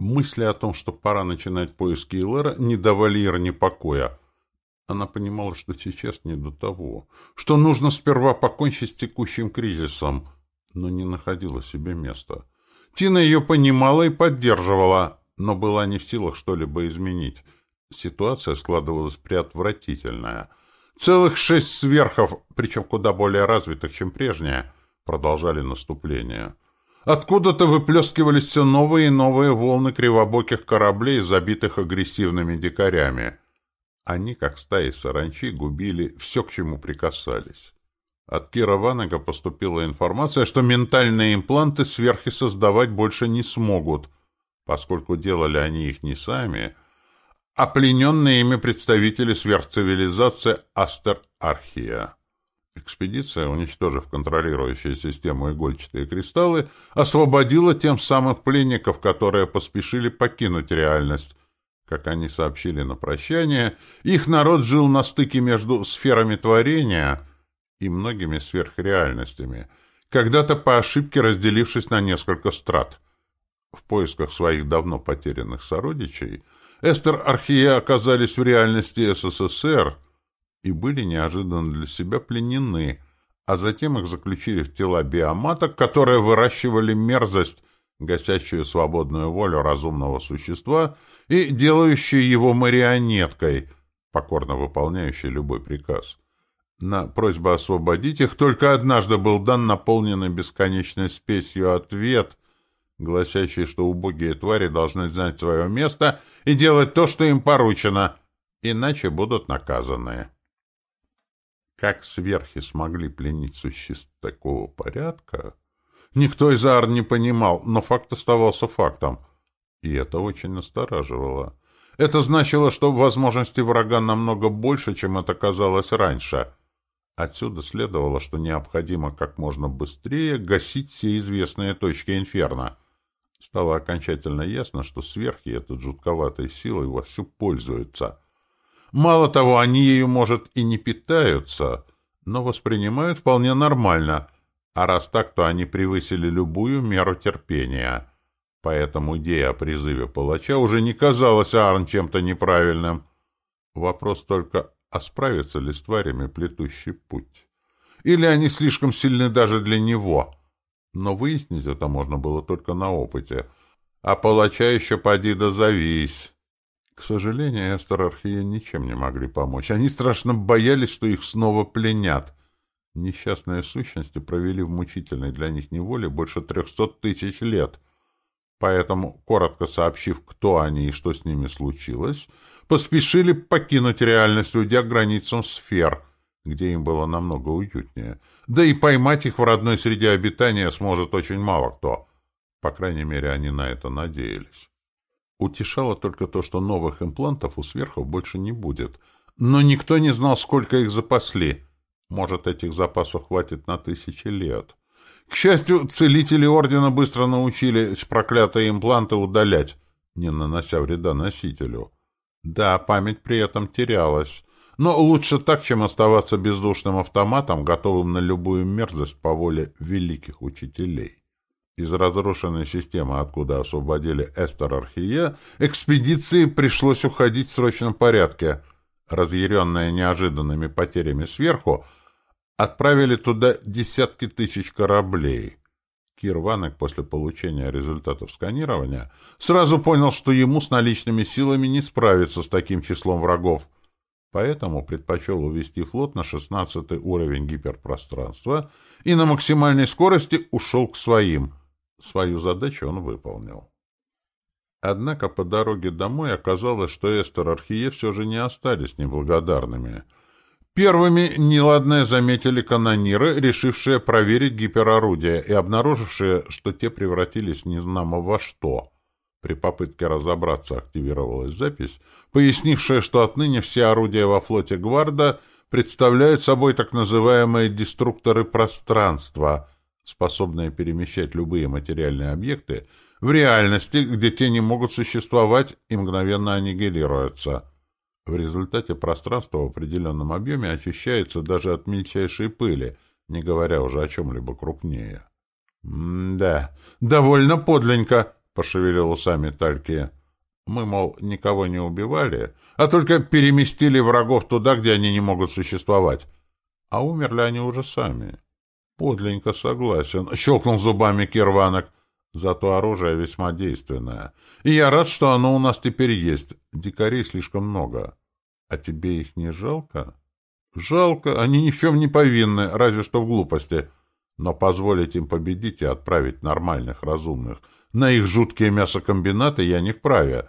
Мысли о том, что пора начинать поиски Илэра, не давали Ирне покоя. Она понимала, что сейчас не до того, что нужно сперва покончить с текущим кризисом, но не находила себе места. Тина ее понимала и поддерживала, но была не в силах что-либо изменить. Ситуация складывалась преотвратительная. Целых шесть сверхов, причем куда более развитых, чем прежние, продолжали наступление. Откуда-то выплескивались все новые и новые волны кривобоких кораблей, забитых агрессивными дикарями. Они, как стаи саранчи, губили все, к чему прикасались. От Кира Ванага поступила информация, что ментальные импланты сверхи создавать больше не смогут, поскольку делали они их не сами, а плененные ими представители сверхцивилизации Астер-Архия. Экспедиция, уничтожив контролирующую систему игольчатые кристаллы, освободила тем самым пленников, которые поспешили покинуть реальность. Как они сообщили на прощание, их народ жил на стыке между сферами творения и многими сверхреальностями, когда-то по ошибке разделившись на несколько страт. В поисках своих давно потерянных сородичей Эстер Архия оказались в реальности СССР — и были неожиданно для себя пленены, а затем их заключили в тела биоматок, которые выращивали мерзость, гасящую свободную волю разумного существа и делающую его марионеткой, покорно выполняющей любой приказ. На просьбу освободить их только однажды был дан наполненный бесконечной спесью ответ, гласящий, что убогие твари должны знать свое место и делать то, что им поручено, иначе будут наказаны. Как сверхи смогли пленить существ такого порядка, никто из Ар не понимал, но факт оставался фактом. И это очень настораживало. Это значило, что возможности врага намного больше, чем это казалось раньше. Отсюда следовало, что необходимо как можно быстрее гасить все известные точки инферно. Стало окончательно ясно, что сверхи этой жутковатой силой вовсю пользуются — Мало того, они ею, может, и не питаются, но воспринимают вполне нормально, а раз так, то они превысили любую меру терпения. Поэтому идея о призыве палача уже не казалась Арн чем-то неправильным. Вопрос только, а справится ли с тварями плетущий путь? Или они слишком сильны даже для него? Но выяснить это можно было только на опыте. А палача еще поди да завись. К сожалению, Эстер ничем не могли помочь. Они страшно боялись, что их снова пленят. Несчастные сущности провели в мучительной для них неволе больше трехсот тысяч лет. Поэтому, коротко сообщив, кто они и что с ними случилось, поспешили покинуть реальность, уйдя к границам сфер, где им было намного уютнее. Да и поймать их в родной среде обитания сможет очень мало кто. По крайней мере, они на это надеялись. Утешало только то, что новых имплантов у сверхов больше не будет. Но никто не знал, сколько их запасли. Может, этих запасов хватит на тысячи лет. К счастью, целители Ордена быстро научились проклятые импланты удалять, не нанося вреда носителю. Да, память при этом терялась. Но лучше так, чем оставаться бездушным автоматом, готовым на любую мерзость по воле великих учителей. Из разрушенной системы, откуда освободили Эстер Архия, экспедиции пришлось уходить в срочном порядке. Разъяренные неожиданными потерями сверху, отправили туда десятки тысяч кораблей. Кир Ванек после получения результатов сканирования сразу понял, что ему с наличными силами не справиться с таким числом врагов, поэтому предпочел увести флот на 16 уровень гиперпространства и на максимальной скорости ушел к своим — Свою задачу он выполнил. Однако по дороге домой оказалось, что Эстер Архие все же не остались неблагодарными. Первыми неладное заметили канониры, решившие проверить гиперорудия и обнаружившие, что те превратились незнамо во что. При попытке разобраться активировалась запись, пояснившая, что отныне все орудия во флоте Гварда представляют собой так называемые деструкторы пространства — способные перемещать любые материальные объекты, в реальности, где те не могут существовать и мгновенно аннигилируются. В результате пространство в определенном объеме очищается даже от мельчайшей пыли, не говоря уже о чем-либо крупнее. «Да, довольно подленько», — пошевелил усами Тальки. Мы, мол, никого не убивали, а только переместили врагов туда, где они не могут существовать. А умерли они уже сами. Подлинно согласен. Щелкнул зубами Кирванок. Зато оружие весьма действенное. И я рад, что оно у нас теперь есть. Дикарей слишком много. А тебе их не жалко? Жалко. Они ни в чем не повинны, разве что в глупости. Но позволить им победить и отправить нормальных, разумных на их жуткие мясокомбинаты я не вправе.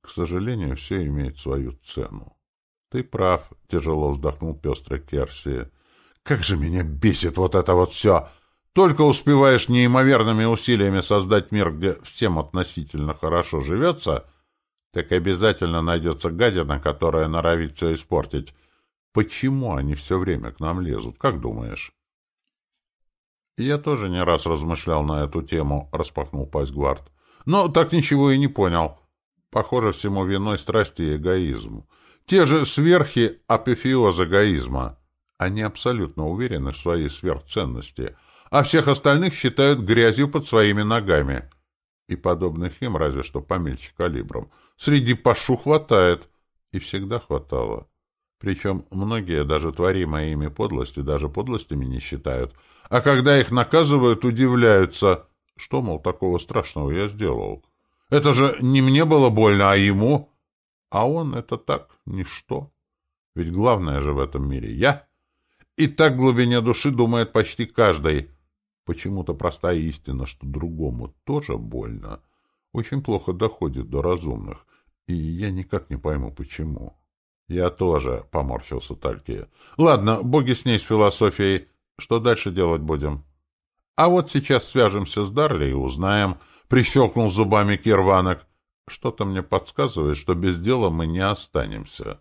К сожалению, все имеет свою цену. — Ты прав, — тяжело вздохнул пестрый Керси. — Как же меня бесит вот это вот все! Только успеваешь неимоверными усилиями создать мир, где всем относительно хорошо живется, так обязательно найдется гадина, которая норовит все испортить. Почему они все время к нам лезут, как думаешь? Я тоже не раз размышлял на эту тему, распахнул пасть Гвард. Но так ничего и не понял. Похоже, всему виной страсти и эгоизм. Те же сверхи апофеоз эгоизма. Они абсолютно уверены в своей сверхценности, а всех остальных считают грязью под своими ногами. И подобных им разве что помельче калибром. Среди пашу хватает. И всегда хватало. Причем многие даже творимые ими подлости даже подлостями не считают. А когда их наказывают, удивляются. Что, мол, такого страшного я сделал? Это же не мне было больно, а ему. А он это так, ничто. Ведь главное же в этом мире я. И так в глубине души думает почти каждый. Почему-то простая истина, что другому тоже больно, очень плохо доходит до разумных. И я никак не пойму, почему. «Я тоже», — поморщился Талькия. «Ладно, боги с ней с философией. Что дальше делать будем?» «А вот сейчас свяжемся с Дарли и узнаем», — прищелкнул зубами Кирванок. «Что-то мне подсказывает, что без дела мы не останемся».